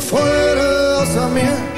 fuera hacia mí.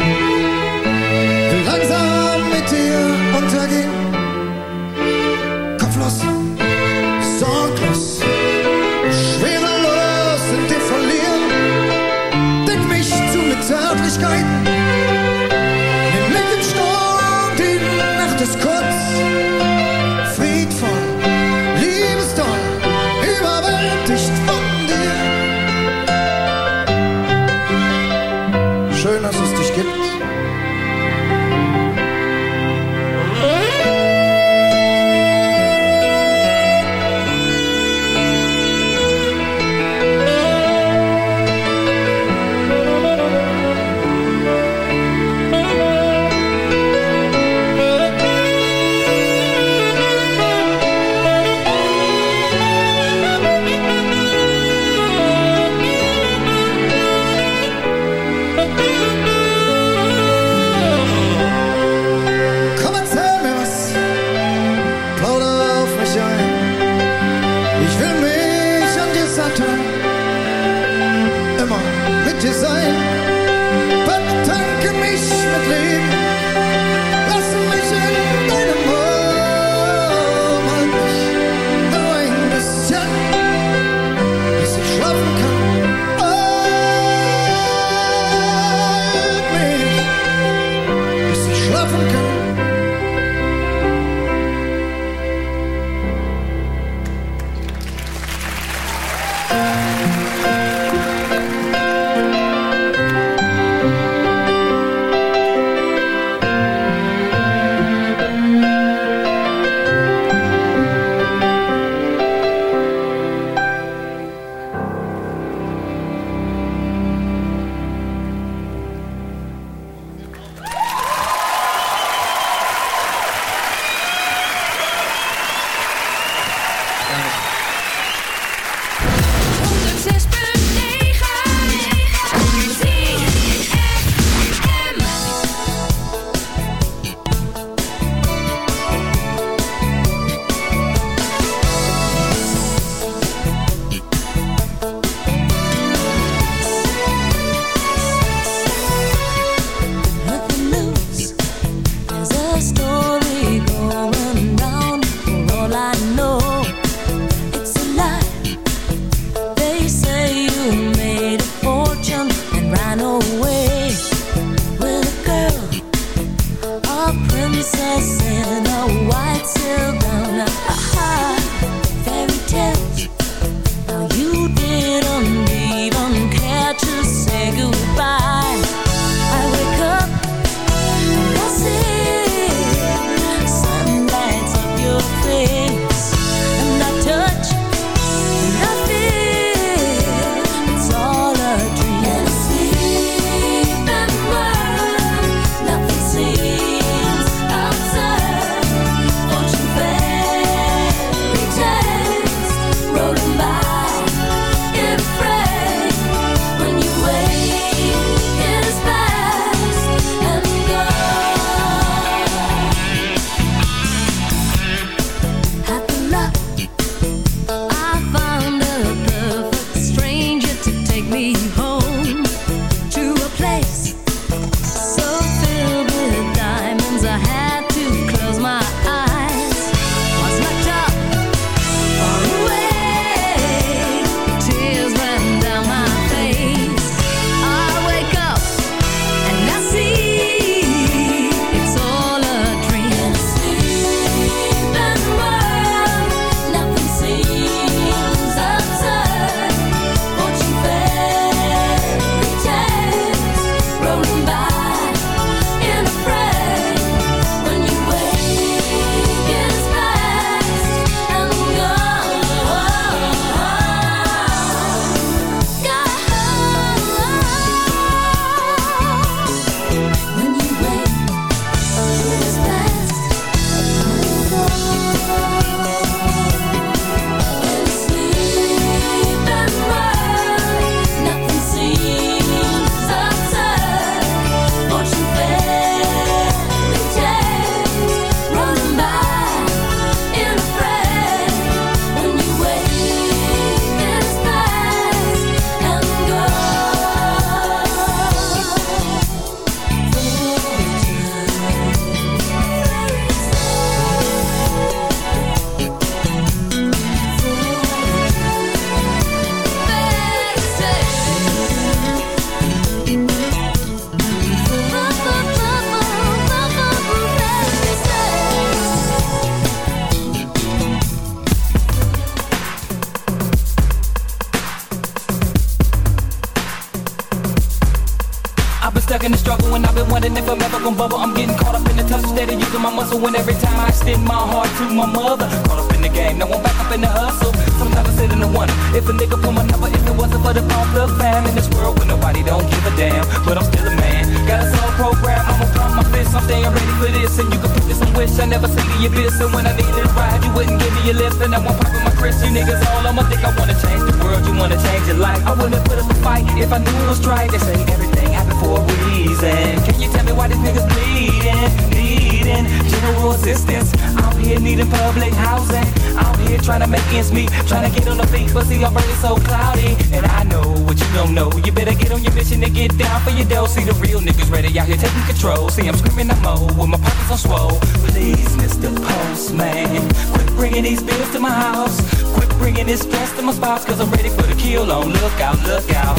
Been wondering if I'm ever gonna bubble. I'm getting caught up in the touch, steady using my muscle. And every time I extend my heart to my mother, caught up in the game, now I'm back up in the hustle. Sometimes I sit in the wonder if a nigga pull my number, if it wasn't for the pump, the fam in this world where nobody don't give a damn. But I'm still a man, got a soul program. I'ma pump my fist, I'm staying ready for this. And you can put this in wish I never see the abyss. And when I needed a ride, you wouldn't give me a lift. And I won't pop in my Chris, you niggas all I'ma think I wanna change the world, you wanna change your life. I wouldn't put up a fight if I knew it was right. They say everything happened for a reason. Can you tell me why these niggas bleeding? Needing general assistance. I'm here needing public housing. I'm here trying to make ends meet, trying to get on the feet, but see, I'm burning so cloudy. And I know what you don't know. You better get on your mission and get down for your dough. See the real niggas ready out here taking control. See, I'm screaming I'm old with my pockets on swole. Please, Mr. Postman, quit bringing these bills to my house. Quit bringing this stress to my spouse, cause I'm ready for the kill on. Look out, look out,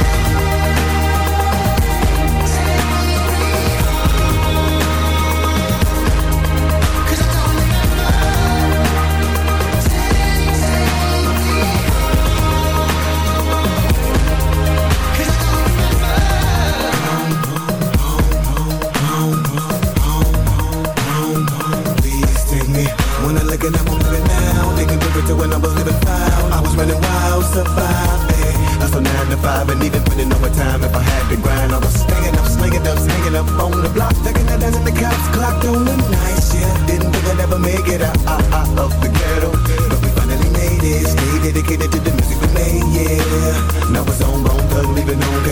leaving, putting no time if I had to grind. I was staying up, slinging up, hanging up on the block, taking the dance at the cops, clocked on the night yeah. Didn't think I'd ever make it out, out, out of the ghetto, but we finally made it. Stay dedicated to the music we made, yeah. Now it's on, on, leaving on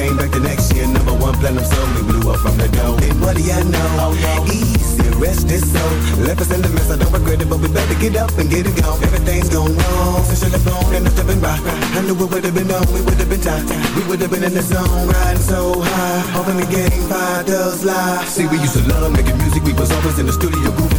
platinum we blew up from the dome. And what do you know? Oh, no. Easy, rest is so. Left us in the mess, I don't regret it, but we better get up and get it going. Everything's gone wrong since you left on and I've been rock. I knew it would've been on, we would've been tight. We would've been in the zone, riding so high. Hoping the game five does lie. See, we used to love making music, we was always in the studio grooving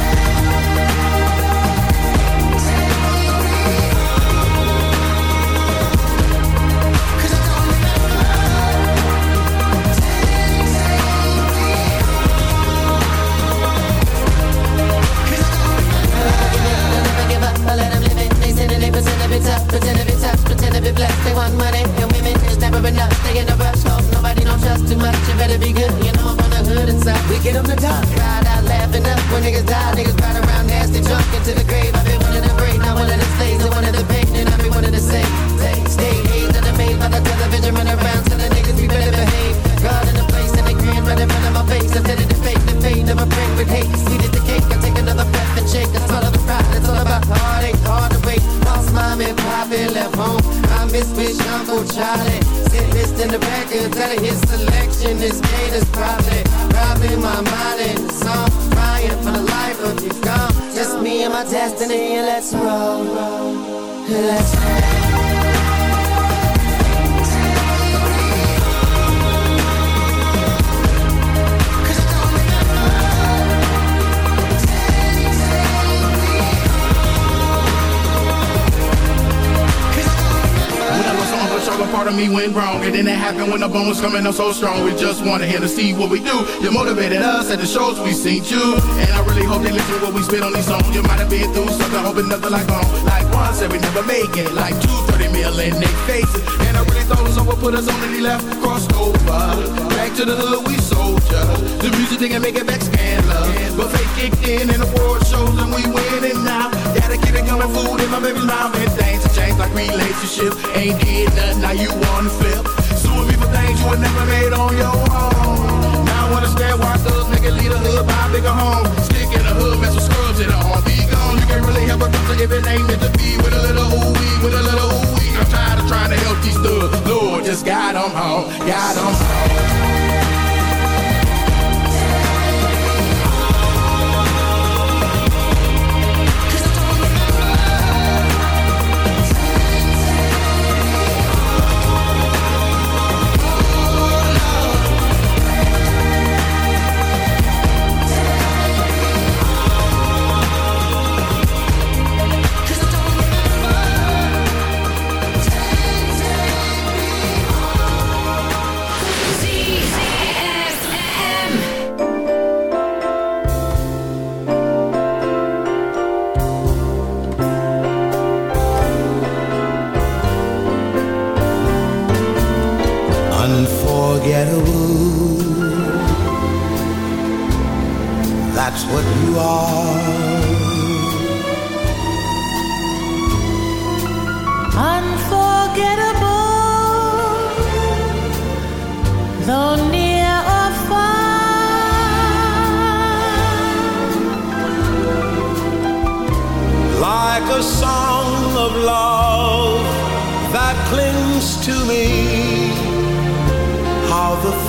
When the bones coming up so strong. We just wanna hear to see what we do. You motivated us at the shows we seen you. And I really hope they listen to what we spit on these songs. You might have been through something, hoping nothing like home. Like one said we never make it. Like two, thirty million 30 mil in their faces. And I really thought someone put us on and he left, crossed over. Back to the hood, we soldier. The music didn't make it back scandalous. But fake kicked in and the world shows and we winning now. Gotta keep it coming, food in my baby's mouth. And things have changed like relationships. Ain't did nothing, now you wanna flip Suing me for things you would never made on your own. Now I understand why thugs make it lead a hood, buy a bigger home. Stick in the hood, mess with scrubs in the arm. Be gone, you can't really help a doctor if it ain't meant to be. With a little ooh with a little ooh. I'm tired of trying to help these thugs. Lord, just guide them home, guide them home.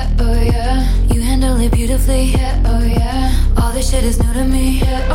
yeah, oh yeah. You handle it beautifully, yeah, oh yeah. All this shit is new to me, yeah,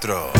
4.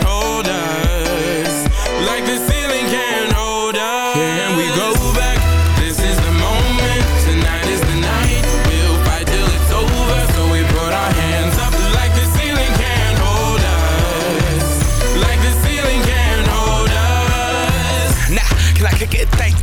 Here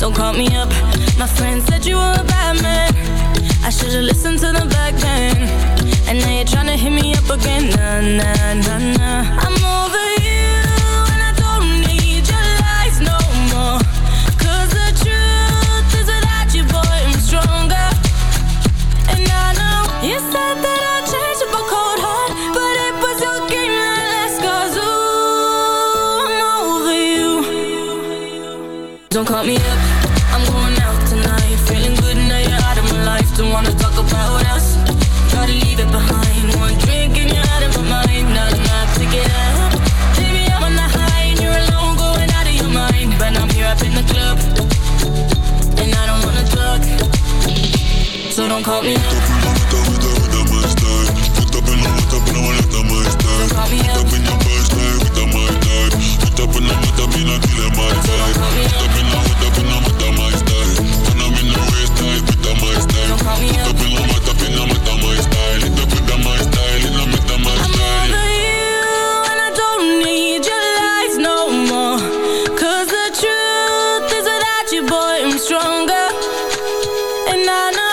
Don't call me up. My friend said you were a bad man. I should've listened to the back then. And now you're tryna hit me up again. Nah, nah, nah, nah. I'm over you And I don't need your lies no more. Cause the truth is without you, boy, I'm stronger. And I know you said that I'd change a cold heart But it was your game that ooh, I'm over you. Don't call me don't call me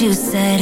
you said.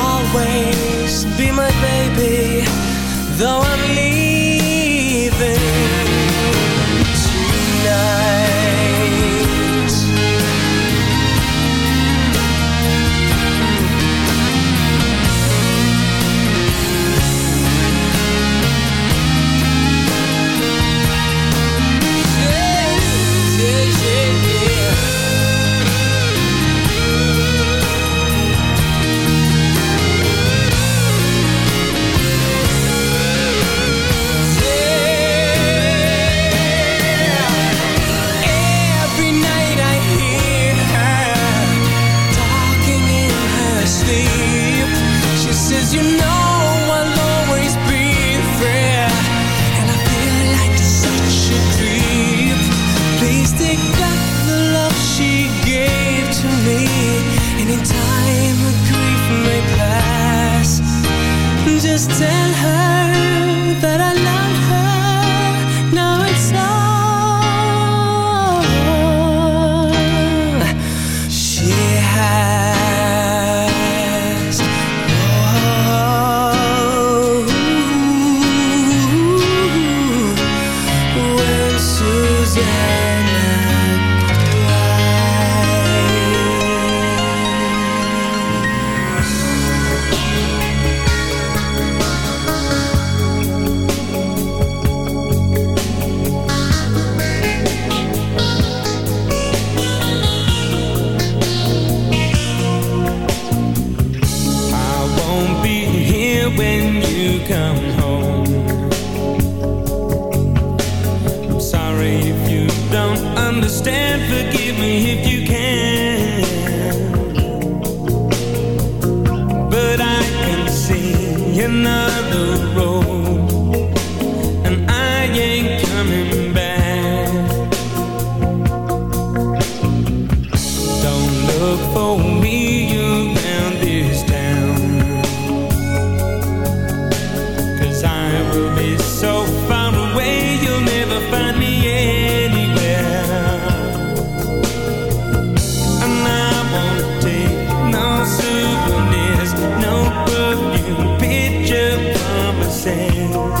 everything.